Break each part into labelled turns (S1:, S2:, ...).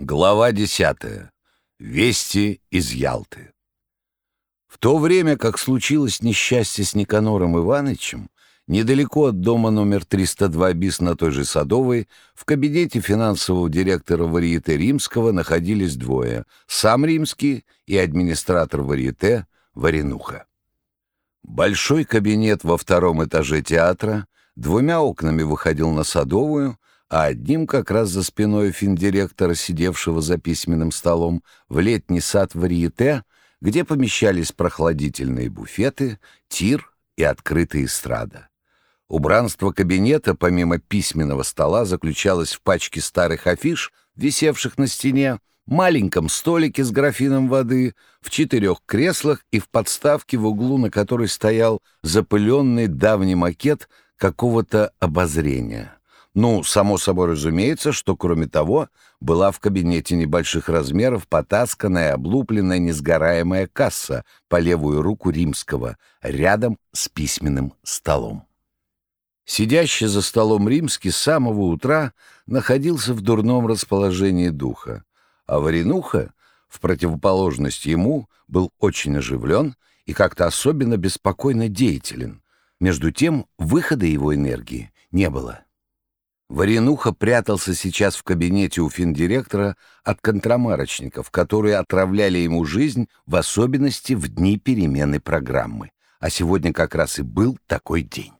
S1: Глава 10. Вести из Ялты. В то время, как случилось несчастье с Никанором Ивановичем, недалеко от дома номер 302 БИС на той же Садовой, в кабинете финансового директора Варьете Римского находились двое — сам Римский и администратор Варьете Варенуха. Большой кабинет во втором этаже театра двумя окнами выходил на Садовую — а одним как раз за спиной финдиректора, сидевшего за письменным столом, в летний сад варьете, где помещались прохладительные буфеты, тир и открытая эстрада. Убранство кабинета, помимо письменного стола, заключалось в пачке старых афиш, висевших на стене, маленьком столике с графином воды, в четырех креслах и в подставке в углу, на которой стоял запыленный давний макет какого-то обозрения. Ну, само собой разумеется, что, кроме того, была в кабинете небольших размеров потасканная, облупленная, несгораемая касса по левую руку римского, рядом с письменным столом. Сидящий за столом римский с самого утра находился в дурном расположении духа, а Варенуха, в противоположность ему, был очень оживлен и как-то особенно беспокойно деятелен. Между тем, выхода его энергии не было. Варенуха прятался сейчас в кабинете у финдиректора от контрамарочников, которые отравляли ему жизнь, в особенности в дни перемены программы. А сегодня как раз и был такой день.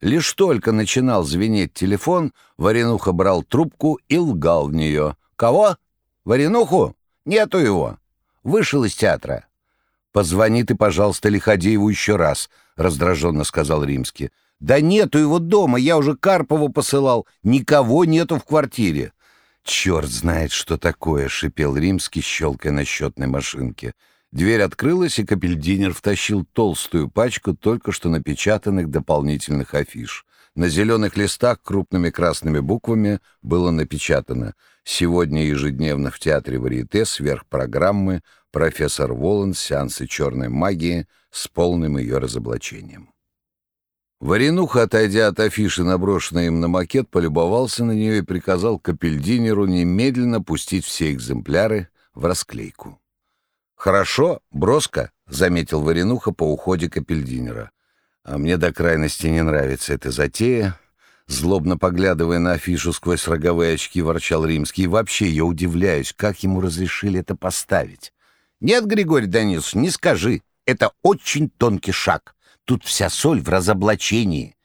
S1: Лишь только начинал звенеть телефон, Варенуха брал трубку и лгал в нее. «Кого? Варенуху? Нету его. Вышел из театра». «Позвони ты, пожалуйста, Лиходееву еще раз», — раздраженно сказал Римский. Да нету его дома, я уже Карпову посылал. Никого нету в квартире. Черт знает, что такое, шипел Римский, щелкая на счетной машинке. Дверь открылась, и Капельдинер втащил толстую пачку только что напечатанных дополнительных афиш. На зеленых листах крупными красными буквами было напечатано «Сегодня ежедневно в Театре Варьете сверхпрограммы профессор Воланд сеансы черной магии с полным ее разоблачением». Варенуха, отойдя от афиши, наброшенной им на макет, полюбовался на нее и приказал Капельдинеру немедленно пустить все экземпляры в расклейку. «Хорошо, броско», — заметил Варенуха по уходе Капельдинера. «А мне до крайности не нравится эта затея». Злобно поглядывая на афишу сквозь роговые очки, ворчал Римский. Вообще, я удивляюсь, как ему разрешили это поставить. «Нет, Григорий Данилович, не скажи. Это очень тонкий шаг. Тут вся соль в разоблачении.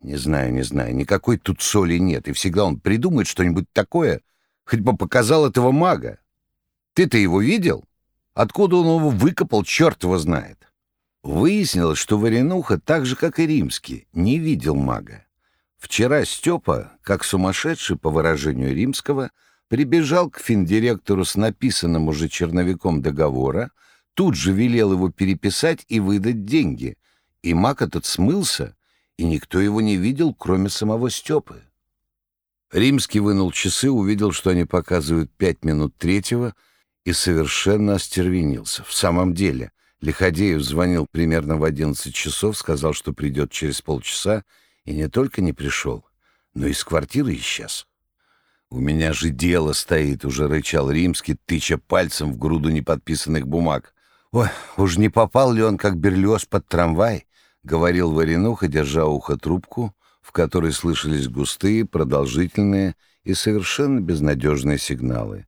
S1: Не знаю, не знаю, никакой тут соли нет, и всегда он придумает что-нибудь такое, хоть бы показал этого мага. Ты-то его видел? Откуда он его выкопал, черт его знает. Выяснилось, что Варенуха, так же, как и Римский, не видел мага. Вчера Степа, как сумасшедший, по выражению Римского, прибежал к финдиректору с написанным уже черновиком договора, тут же велел его переписать и выдать деньги, и маг этот смылся, и никто его не видел, кроме самого Степы. Римский вынул часы, увидел, что они показывают пять минут третьего, и совершенно остервенился. В самом деле, Лиходеев звонил примерно в одиннадцать часов, сказал, что придет через полчаса, и не только не пришел, но из квартиры исчез. «У меня же дело стоит», — уже рычал Римский, тыча пальцем в груду неподписанных бумаг. «Ой, уж не попал ли он, как Берлиоз, под трамвай? — говорил Варенуха, держа ухо трубку, в которой слышались густые, продолжительные и совершенно безнадежные сигналы.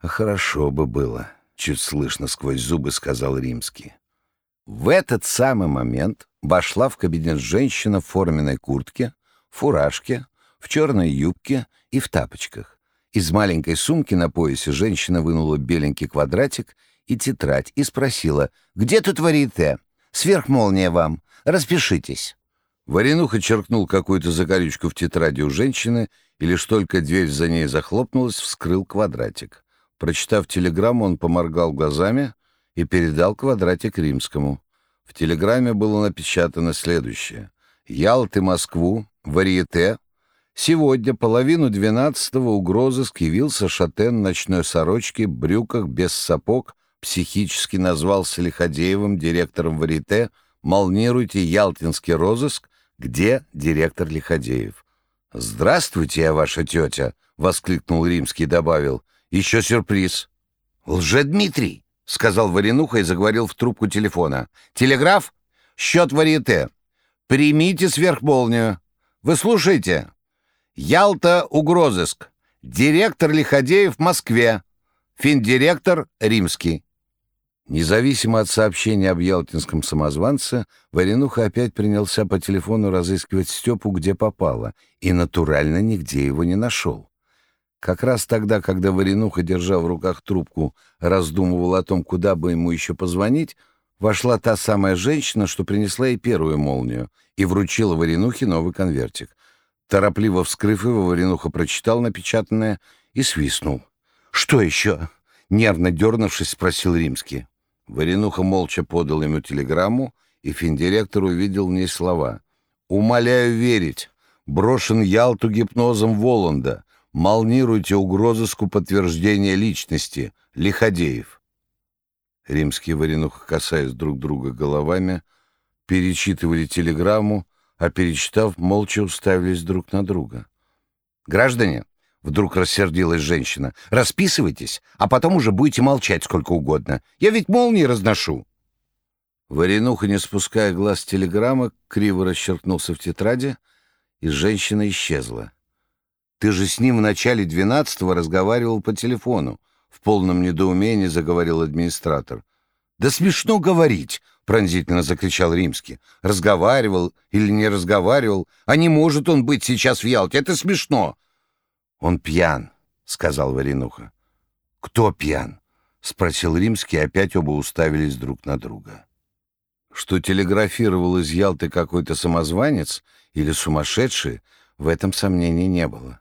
S1: «А хорошо бы было», — чуть слышно сквозь зубы сказал Римский. В этот самый момент вошла в кабинет женщина в форменной куртке, фуражке, в черной юбке и в тапочках. Из маленькой сумки на поясе женщина вынула беленький квадратик и тетрадь и спросила, «Где тут варите? Сверхмолния вам. Распишитесь». Варенуха черкнул какую-то закорючку в тетради у женщины, и лишь только дверь за ней захлопнулась, вскрыл квадратик. Прочитав телеграмму, он поморгал глазами и передал квадратик римскому. В телеграмме было напечатано следующее. «Ялты, Москву, Варьете. Сегодня, половину двенадцатого, угрозы скивился шатен ночной сорочки, брюках, без сапог, психически назвался Лиходеевым, директором Варьете, молнируйте Ялтинский розыск, где директор Лиходеев. «Здравствуйте, я ваша тетя!» — воскликнул Римский и добавил. Еще сюрприз. «Лже-Дмитрий», — сказал Варенуха и заговорил в трубку телефона. «Телеграф? Счет варьете. Примите сверхмолнию. Вы слушаете? Ялта угрозыск. Директор Лиходеев в Москве. Финдиректор Римский». Независимо от сообщения об ялтинском самозванце, Варенуха опять принялся по телефону разыскивать Степу, где попало, и натурально нигде его не нашел. Как раз тогда, когда Варенуха, держа в руках трубку, раздумывал о том, куда бы ему еще позвонить, вошла та самая женщина, что принесла ей первую молнию, и вручила Варенухе новый конвертик. Торопливо вскрыв его, Варенуха прочитал напечатанное и свистнул. «Что еще?» — нервно дернувшись, спросил Римский. Варенуха молча подал ему телеграмму, и финдиректор увидел в ней слова. «Умоляю верить. Брошен Ялту гипнозом Воланда. Молнируйте угрозыску подтверждения личности. Лиходеев». Римские Варенуха, касаясь друг друга головами, перечитывали телеграмму, а перечитав, молча уставились друг на друга. «Граждане!» Вдруг рассердилась женщина. «Расписывайтесь, а потом уже будете молчать сколько угодно. Я ведь молнии разношу». Варенуха, не спуская глаз с телеграммы, криво расчеркнулся в тетради, и женщина исчезла. «Ты же с ним в начале двенадцатого разговаривал по телефону», — в полном недоумении заговорил администратор. «Да смешно говорить!» — пронзительно закричал Римский. «Разговаривал или не разговаривал? А не может он быть сейчас в Ялте? Это смешно! «Он пьян», — сказал Варенуха. «Кто пьян?» — спросил Римский, опять оба уставились друг на друга. Что телеграфировал из Ялты какой-то самозванец или сумасшедший, в этом сомнений не было.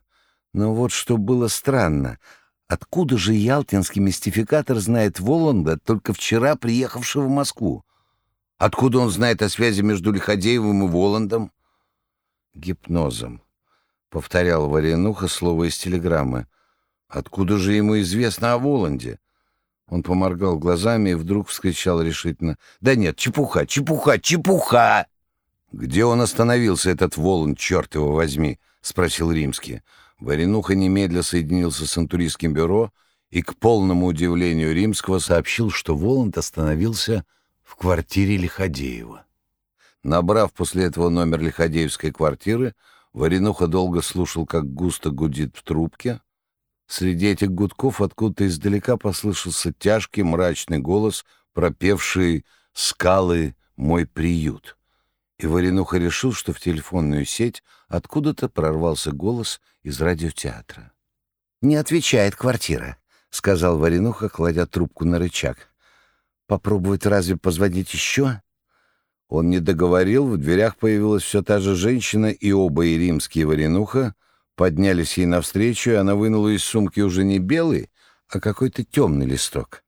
S1: Но вот что было странно. Откуда же ялтинский мистификатор знает Воланда, только вчера приехавшего в Москву? Откуда он знает о связи между Лиходеевым и Воландом? Гипнозом. — повторял Варенуха слово из телеграммы. «Откуда же ему известно о Воланде?» Он поморгал глазами и вдруг вскричал решительно. «Да нет, чепуха, чепуха, чепуха!» «Где он остановился, этот Воланд, черт его возьми?» — спросил Римский. Варенуха немедля соединился с антуристским бюро и, к полному удивлению Римского, сообщил, что Воланд остановился в квартире Лиходеева. Набрав после этого номер Лиходеевской квартиры, Варенуха долго слушал, как густо гудит в трубке. Среди этих гудков откуда-то издалека послышался тяжкий мрачный голос, пропевший «Скалы — мой приют». И Варенуха решил, что в телефонную сеть откуда-то прорвался голос из радиотеатра. «Не отвечает квартира», — сказал Варенуха, кладя трубку на рычаг. «Попробовать разве позвонить еще?» Он не договорил, в дверях появилась все та же женщина, и оба и римские варенуха поднялись ей навстречу, и она вынула из сумки уже не белый, а какой-то темный листок.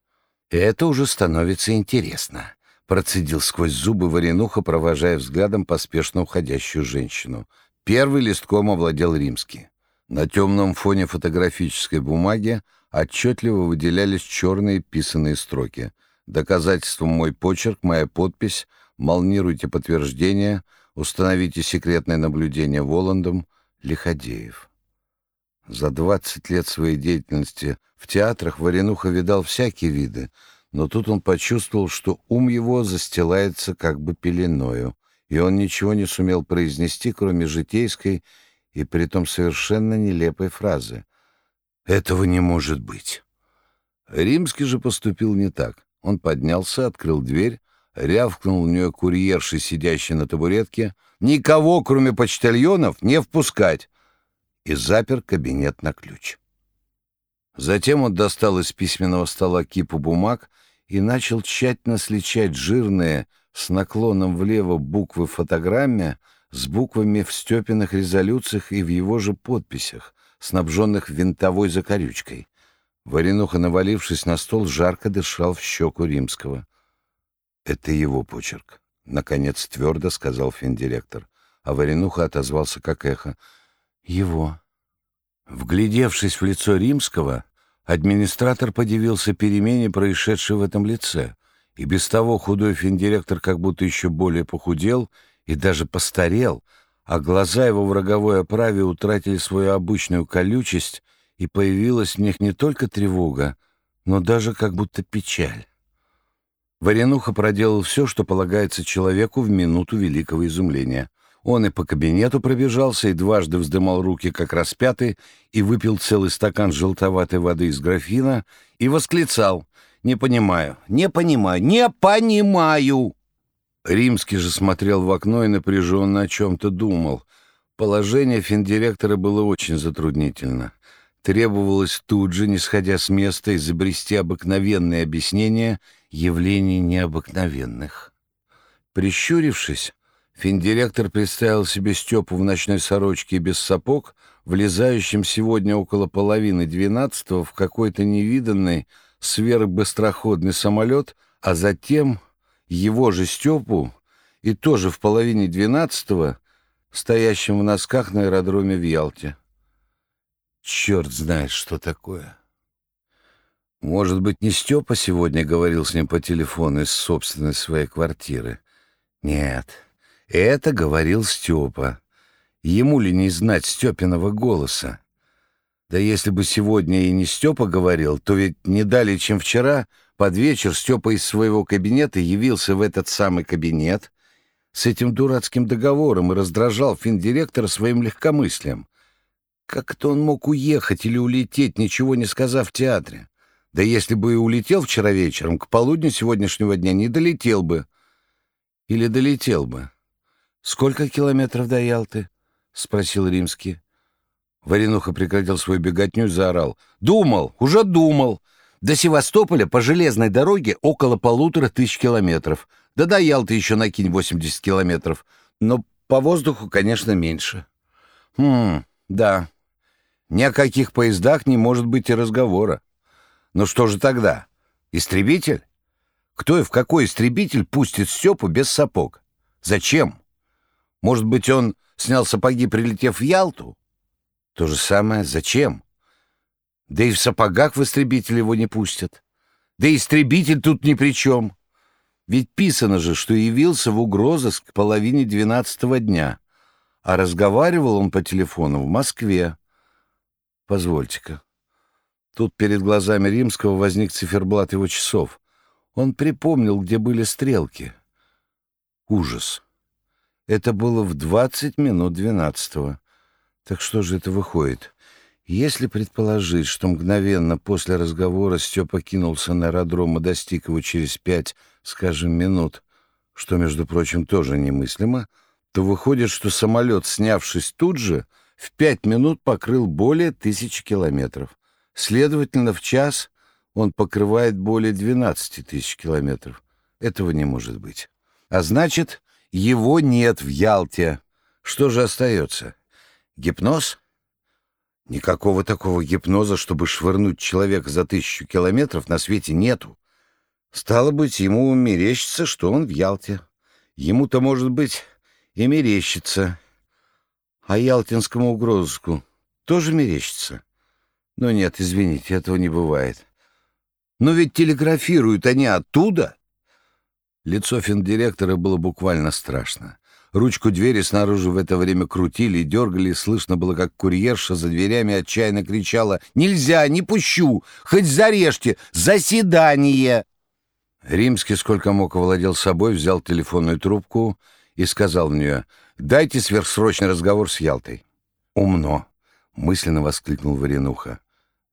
S1: «Это уже становится интересно», — процедил сквозь зубы варенуха, провожая взглядом поспешно уходящую женщину. Первый листком овладел римский. На темном фоне фотографической бумаги отчетливо выделялись черные писанные строки. Доказательством мой почерк, моя подпись — молнируйте подтверждение, установите секретное наблюдение Воландом, Лиходеев. За двадцать лет своей деятельности в театрах Варенуха видал всякие виды, но тут он почувствовал, что ум его застилается как бы пеленою, и он ничего не сумел произнести, кроме житейской и притом совершенно нелепой фразы. «Этого не может быть». Римский же поступил не так. Он поднялся, открыл дверь, рявкнул в нее курьерши, сидящий на табуретке, никого, кроме почтальонов, не впускать, и запер кабинет на ключ. Затем он достал из письменного стола кипу бумаг и начал тщательно сличать жирные с наклоном влево буквы фотограмме с буквами в Степиных резолюциях и в его же подписях, снабженных винтовой закорючкой. Варенуха, навалившись на стол, жарко дышал в щеку римского. «Это его почерк», — наконец твердо сказал финдиректор. А Варенуха отозвался как эхо. «Его». Вглядевшись в лицо римского, администратор подивился перемене, происшедшей в этом лице. И без того худой финдиректор как будто еще более похудел и даже постарел, а глаза его в роговой оправе утратили свою обычную колючесть и появилась в них не только тревога, но даже как будто печаль. Варенуха проделал все, что полагается человеку в минуту великого изумления. Он и по кабинету пробежался, и дважды вздымал руки, как распятый, и выпил целый стакан желтоватой воды из графина, и восклицал «Не понимаю, не понимаю, не понимаю!» Римский же смотрел в окно и напряженно о чем-то думал. Положение финдиректора было очень затруднительно. Требовалось тут же, не сходя с места, изобрести обыкновенные объяснения явлений необыкновенных. Прищурившись, финдиректор представил себе Степу в ночной сорочке и без сапог, влезающим сегодня около половины двенадцатого в какой-то невиданный сверхбыстроходный самолет, а затем его же Степу, и тоже в половине двенадцатого, стоящим в носках на аэродроме в Ялте. Черт знает, что такое. Может быть, не Степа сегодня говорил с ним по телефону из собственной своей квартиры? Нет, это говорил Степа. Ему ли не знать Степиного голоса? Да если бы сегодня и не Степа говорил, то ведь не далее, чем вчера — под вечер Степа из своего кабинета явился в этот самый кабинет с этим дурацким договором и раздражал финдиректора своим легкомыслием. Как-то он мог уехать или улететь, ничего не сказав в театре. Да если бы и улетел вчера вечером, к полудню сегодняшнего дня не долетел бы. Или долетел бы. «Сколько километров до Ялты?» — спросил Римский. Варенуха прекратил свою беготню и заорал. «Думал! Уже думал! До Севастополя по железной дороге около полутора тысяч километров. Да до Ялты еще накинь 80 километров. Но по воздуху, конечно, меньше. Хм, да. Ни о каких поездах не может быть и разговора. Но что же тогда? Истребитель? Кто и в какой истребитель пустит Степу без сапог? Зачем? Может быть, он снял сапоги, прилетев в Ялту? То же самое. Зачем? Да и в сапогах в истребитель его не пустят. Да истребитель тут ни при чем. Ведь писано же, что явился в угрозыск к половине двенадцатого дня, а разговаривал он по телефону в Москве. Позвольте-ка. Тут перед глазами Римского возник циферблат его часов. Он припомнил, где были стрелки. Ужас. Это было в двадцать минут двенадцатого. Так что же это выходит? Если предположить, что мгновенно после разговора Степа кинулся на аэродром и достиг его через пять, скажем, минут, что, между прочим, тоже немыслимо, то выходит, что самолет, снявшись тут же, в пять минут покрыл более тысячи километров. Следовательно, в час он покрывает более 12 тысяч километров. Этого не может быть. А значит, его нет в Ялте. Что же остается? Гипноз? Никакого такого гипноза, чтобы швырнуть человека за тысячу километров, на свете нету. Стало быть, ему мерещится, что он в Ялте. Ему-то, может быть, и мерещится. А ялтинскому угрозыску тоже мерещится? Но нет, извините, этого не бывает. Но ведь телеграфируют они оттуда. Лицо финдиректора было буквально страшно. Ручку двери снаружи в это время крутили и дергали, и слышно было, как курьерша за дверями отчаянно кричала «Нельзя, не пущу! Хоть зарежьте! Заседание!» Римский, сколько мог, овладел собой, взял телефонную трубку и сказал в нее «Дайте сверхсрочный разговор с Ялтой». «Умно!» — мысленно воскликнул Варенуха.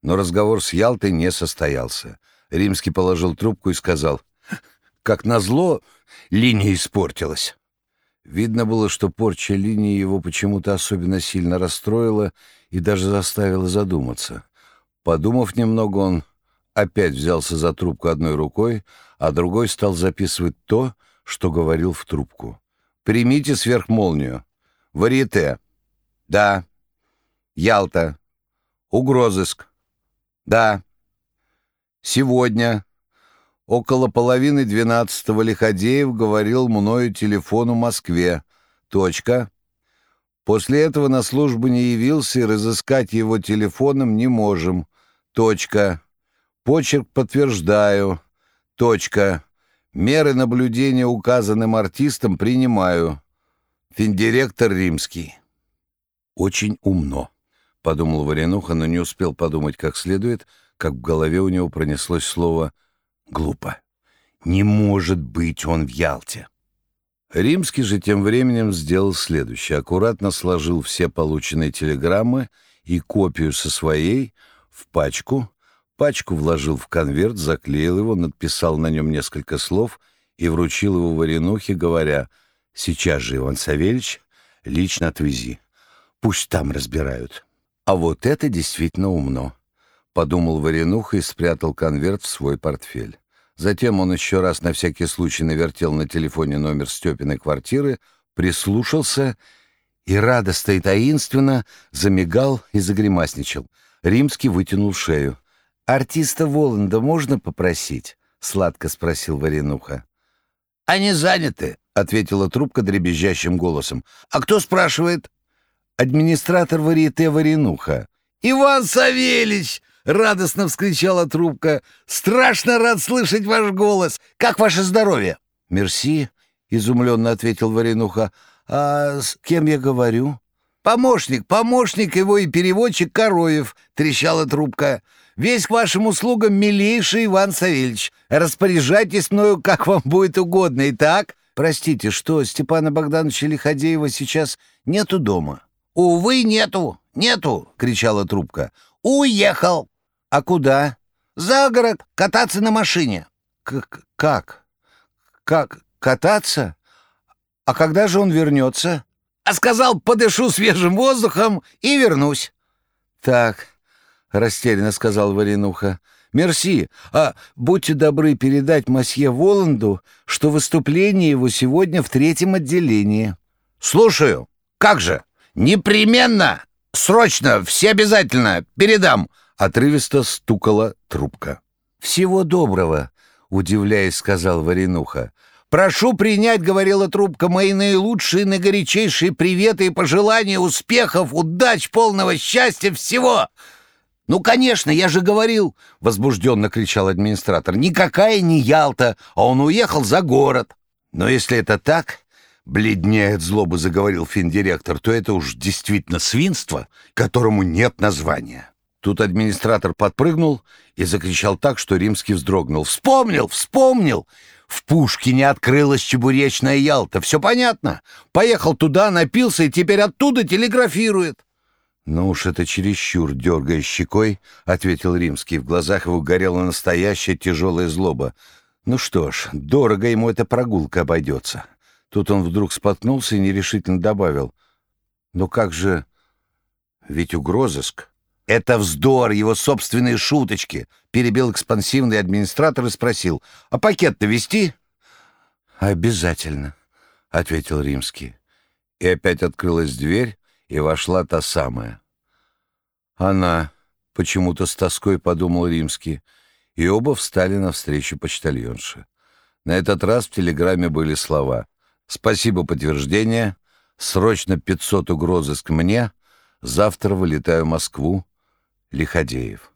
S1: Но разговор с Ялтой не состоялся. Римский положил трубку и сказал «Как назло, линия испортилась». Видно было, что порча линии его почему-то особенно сильно расстроила и даже заставила задуматься. Подумав немного, он опять взялся за трубку одной рукой, а другой стал записывать то, что говорил в трубку. «Примите сверхмолнию. Варьете. Да. Ялта. Угрозыск. Да. Сегодня. Около половины двенадцатого Лиходеев говорил мною телефону Москве. Точка. После этого на службу не явился и разыскать его телефоном не можем. Точка. Почерк подтверждаю. Точка. Меры наблюдения указанным артистам принимаю. Финдиректор Римский. Очень умно. — подумал Варенуха, но не успел подумать как следует, как в голове у него пронеслось слово «глупо». «Не может быть он в Ялте!» Римский же тем временем сделал следующее. Аккуратно сложил все полученные телеграммы и копию со своей в пачку, пачку вложил в конверт, заклеил его, надписал на нем несколько слов и вручил его Варенухе, говоря, «Сейчас же, Иван Савельич, лично отвези. Пусть там разбирают». А вот это действительно умно, — подумал Варенуха и спрятал конверт в свой портфель. Затем он еще раз на всякий случай навертел на телефоне номер Степиной квартиры, прислушался и радостно и таинственно замигал и загремасничал. Римский вытянул шею. «Артиста Воланда можно попросить?» — сладко спросил Варенуха.
S2: «Они заняты», — ответила трубка дребезжащим голосом. «А кто спрашивает?»
S1: «Администратор варьете Варенуха».
S2: «Иван Савельич!» — радостно вскричала трубка. «Страшно рад слышать ваш голос. Как ваше здоровье?»
S1: «Мерси», — изумленно ответил Варенуха. «А с кем я говорю?»
S2: «Помощник, помощник его и переводчик Короев», — трещала трубка. «Весь к вашим услугам, милейший Иван Савельевич. Распоряжайтесь мною, как вам будет угодно, и так...»
S1: «Простите, что, Степана Богдановича Лиходеева сейчас нету дома?»
S2: «Увы, нету, нету!» — кричала трубка. «Уехал!»
S1: «А куда?»
S2: «За город, кататься на машине».
S1: К «Как? Как? Кататься? А когда же он вернется?»
S2: «А сказал, подышу свежим воздухом и вернусь».
S1: «Так», — растерянно сказал Варенуха, — «мерси, а будьте добры передать масье Воланду, что выступление его сегодня в третьем отделении».
S2: «Слушаю. Как же? Непременно! Срочно! Все обязательно! Передам!»
S1: Отрывисто стукала трубка.
S2: «Всего доброго!» — удивляясь, сказал Варенуха. «Прошу принять, — говорила трубка, — мои наилучшие, наигорячейшие приветы и пожелания успехов, удач, полного счастья, всего!» «Ну, конечно, я же говорил!» — возбужденно кричал администратор. «Никакая не Ялта, а он уехал за город!» «Но если это так, — бледнее злобы заговорил финдиректор, — то это уж действительно свинство, которому нет названия!» Тут администратор подпрыгнул и закричал так, что Римский вздрогнул. «Вспомнил! Вспомнил! В Пушкине открылась чебуречная Ялта. Все понятно. Поехал туда, напился и теперь оттуда телеграфирует».
S1: «Ну уж это чересчур, дергая щекой», — ответил Римский. В глазах его горела настоящая тяжелая злоба. «Ну что ж, дорого ему эта прогулка обойдется». Тут он вдруг споткнулся и нерешительно добавил. «Но как же... Ведь угрозыск...»
S2: «Это вздор, его собственные шуточки», — перебил экспансивный администратор и спросил. «А пакет-то вести?»
S1: «Обязательно», — ответил Римский. И опять открылась дверь, и вошла та самая. «Она», — почему-то с тоской подумал Римский, и оба встали навстречу почтальонше. На этот раз в телеграмме были слова «Спасибо, подтверждение. Срочно 500 угрозыск мне. Завтра вылетаю в Москву. Лиходеев.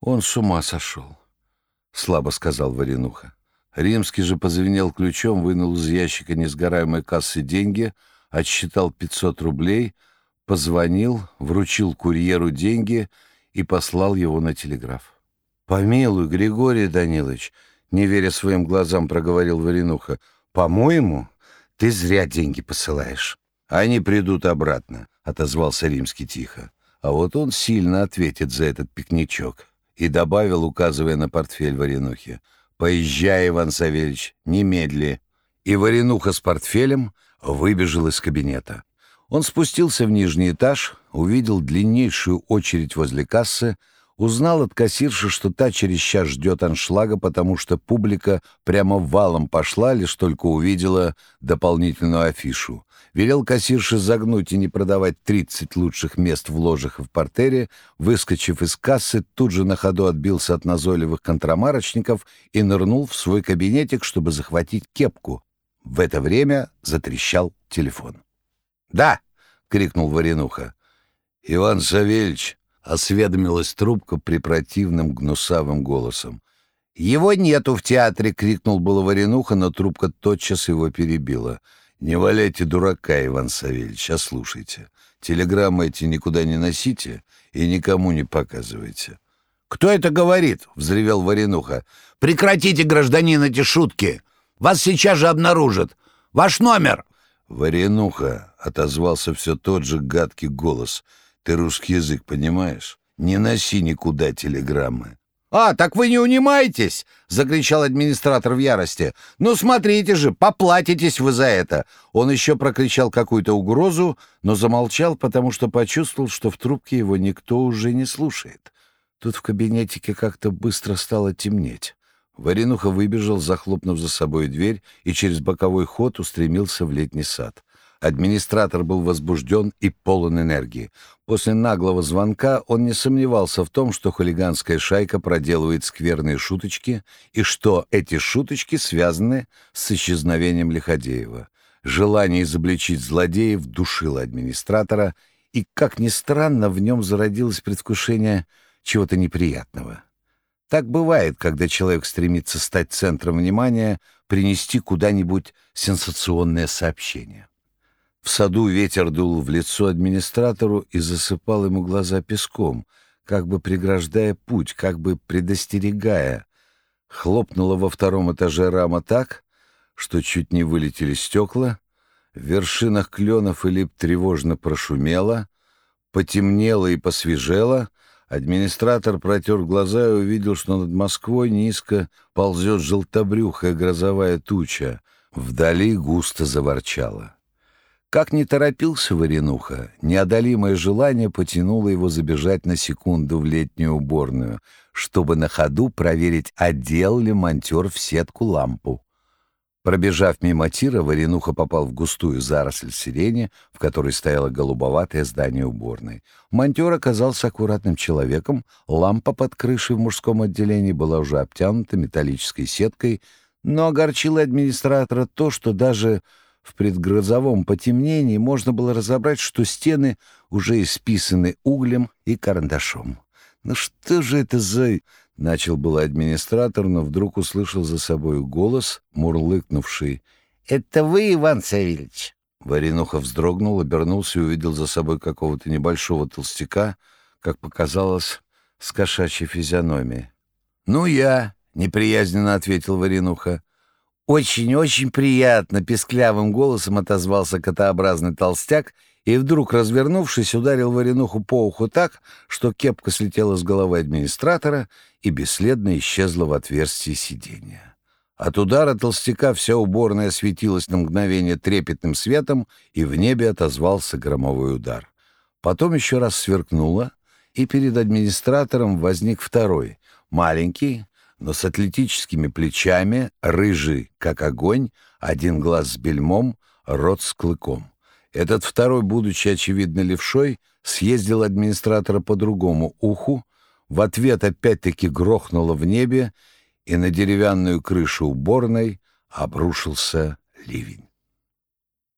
S1: «Он с ума сошел», — слабо сказал Варенуха. Римский же позвенел ключом, вынул из ящика несгораемой кассы деньги, отсчитал 500 рублей, позвонил, вручил курьеру деньги и послал его на телеграф. «Помилуй, Григорий Данилович», — не веря своим глазам, проговорил Варенуха, «по-моему, ты зря деньги посылаешь. Они придут обратно», — отозвался Римский тихо. А вот он сильно ответит за этот пикничок. И добавил, указывая на портфель Варенухи, «Поезжай, Иван Савельевич, немедли». И Варенуха с портфелем выбежал из кабинета. Он спустился в нижний этаж, увидел длиннейшую очередь возле кассы, узнал от кассирши, что та через час ждет аншлага, потому что публика прямо валом пошла, лишь только увидела дополнительную афишу велел кассирше загнуть и не продавать 30 лучших мест в ложах и в портере, выскочив из кассы, тут же на ходу отбился от назойливых контрамарочников и нырнул в свой кабинетик, чтобы захватить кепку. В это время затрещал телефон. «Да!» — крикнул Варенуха. «Иван Савельич!» — осведомилась трубка препротивным гнусавым голосом. «Его нету в театре!» — крикнул было Варенуха, но трубка тотчас его перебила — «Не валяйте дурака, Иван Савельевич, а слушайте. Телеграммы эти никуда не носите и никому не показывайте. «Кто это говорит?» — взревел Варенуха. «Прекратите, гражданин, эти шутки! Вас сейчас же обнаружат! Ваш номер!» «Варенуха!» — отозвался все тот же гадкий голос. «Ты русский язык понимаешь? Не носи никуда телеграммы!»
S2: «А, так вы не унимаетесь!» — закричал администратор в ярости. «Ну, смотрите же, поплатитесь вы за это!» Он еще прокричал какую-то угрозу, но замолчал, потому что почувствовал, что в трубке его никто уже не слушает. Тут в кабинетике как-то быстро стало темнеть. Варенуха выбежал, захлопнув за собой дверь, и через боковой ход устремился в летний сад. Администратор был возбужден и полон энергии. После наглого звонка он не сомневался в том, что хулиганская шайка проделывает скверные шуточки и что эти шуточки связаны с исчезновением Лиходеева. Желание изобличить злодеев душило администратора, и, как ни странно, в нем зародилось предвкушение чего-то неприятного. Так бывает, когда человек стремится стать центром внимания, принести куда-нибудь сенсационное сообщение. В саду ветер дул в лицо администратору и засыпал ему глаза песком, как бы преграждая путь, как бы предостерегая. Хлопнула во втором этаже рама так, что чуть не вылетели стекла, в вершинах кленов и лип тревожно прошумело, потемнело и посвежело, Администратор протер глаза и увидел, что над Москвой низко ползет желтобрюхая грозовая туча. Вдали густо заворчало. Как не торопился Варенуха, неодолимое желание потянуло его забежать на секунду в летнюю уборную, чтобы на ходу проверить, одел ли монтер в сетку лампу. Пробежав мимо тира, Варенуха попал в густую заросль сирени, в которой стояло голубоватое здание уборной. Монтер оказался аккуратным человеком, лампа под крышей в мужском отделении была уже обтянута металлической сеткой, но огорчило администратора то, что даже в предгрозовом потемнении можно было разобрать, что стены уже исписаны углем и карандашом. «Ну что же это за...» Начал был администратор, но вдруг услышал за собой голос, мурлыкнувший. «Это вы, Иван Савельевич?» Варенуха вздрогнул, обернулся и увидел за собой какого-то небольшого толстяка, как показалось, с кошачьей физиономией. «Ну, я», — неприязненно ответил Варенуха. «Очень-очень приятно», — песклявым голосом отозвался котообразный толстяк и вдруг, развернувшись, ударил Варенуху по уху так, что кепка слетела с головы администратора и бесследно исчезла в отверстии сиденья. От удара толстяка вся уборная светилась на мгновение трепетным светом, и в небе отозвался громовой удар. Потом еще раз сверкнуло, и перед администратором возник второй, маленький, но с атлетическими плечами, рыжий, как огонь, один глаз с бельмом, рот с клыком. Этот второй, будучи очевидно левшой, съездил администратора по другому уху, в ответ опять-таки грохнуло в небе, и на деревянную крышу уборной обрушился ливень.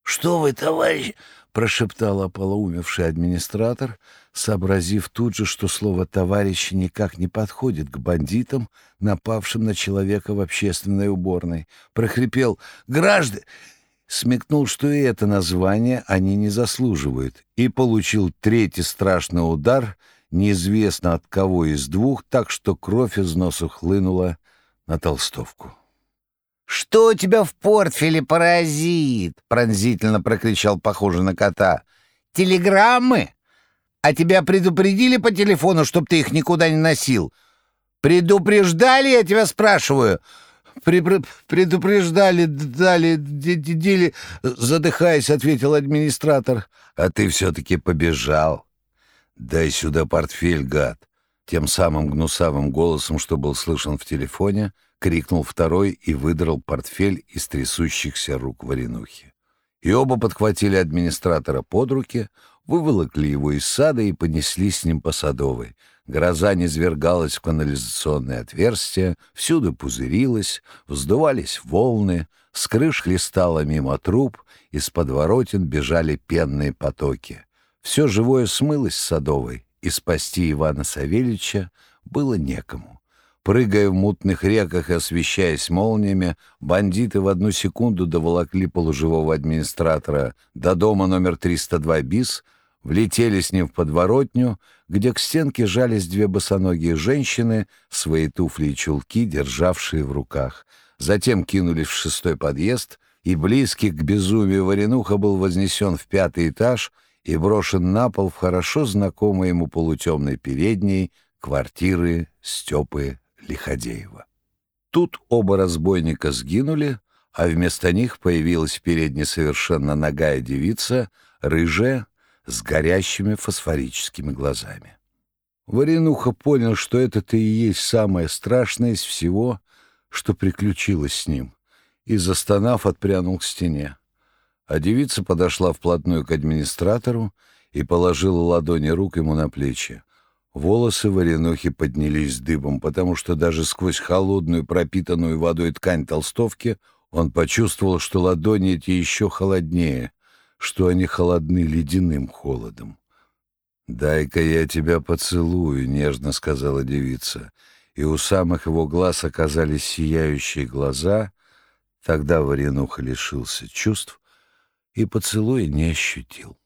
S2: «Что вы, товарищ?» — прошептал ополоумевший администратор, сообразив тут же, что слово «товарищ» никак не подходит к бандитам, напавшим на человека в общественной уборной. Прохрипел «Граждане!» Смекнул, что и это название они не заслуживают, и получил третий страшный удар, неизвестно от кого из двух, так что кровь из носа хлынула на толстовку. «Что у тебя в портфеле, паразит?» — пронзительно прокричал похожий на кота. «Телеграммы? А тебя предупредили по телефону, чтоб ты их никуда не носил? Предупреждали, я тебя спрашиваю?» Предупреждали, дали, дели, задыхаясь, ответил администратор. А ты все-таки побежал. Дай сюда портфель, гад. Тем самым гнусавым голосом, что был слышен в телефоне, крикнул второй и выдрал портфель из трясущихся рук Варенухи. И оба подхватили администратора под руки, выволокли его из сада и понесли с ним по Садовой — Гроза низвергалась в канализационные отверстия, всюду пузырилась, вздувались волны, с крыш хлестала мимо труб, из подворотен бежали пенные потоки. Все живое смылось Садовой, и спасти Ивана Савельича было некому. Прыгая в мутных реках и освещаясь молниями, бандиты в одну секунду доволокли полуживого администратора до дома номер 302 БИС,
S1: влетели с ним в подворотню, где к стенке жались две босоногие женщины, свои туфли и чулки, державшие в руках. Затем кинулись в шестой подъезд, и близкий к безумию Варенуха был вознесен в пятый этаж и брошен на пол в хорошо знакомой ему полутемной передней квартиры Степы Лиходеева. Тут оба разбойника сгинули, а вместо них появилась в передней совершенно нагая девица, рыжая, с горящими фосфорическими глазами. Варенуха понял, что это-то и есть самое страшное из всего, что приключилось с ним, и, застонав, отпрянул к стене. А девица подошла вплотную к администратору и положила ладони рук ему на плечи. Волосы Варенухи поднялись дыбом, потому что даже сквозь холодную, пропитанную водой ткань толстовки он почувствовал, что ладони эти еще холоднее, что они холодны ледяным холодом. «Дай-ка я тебя поцелую», — нежно сказала девица, и у самых его глаз оказались сияющие глаза. Тогда Варенуха лишился чувств и поцелуя не ощутил.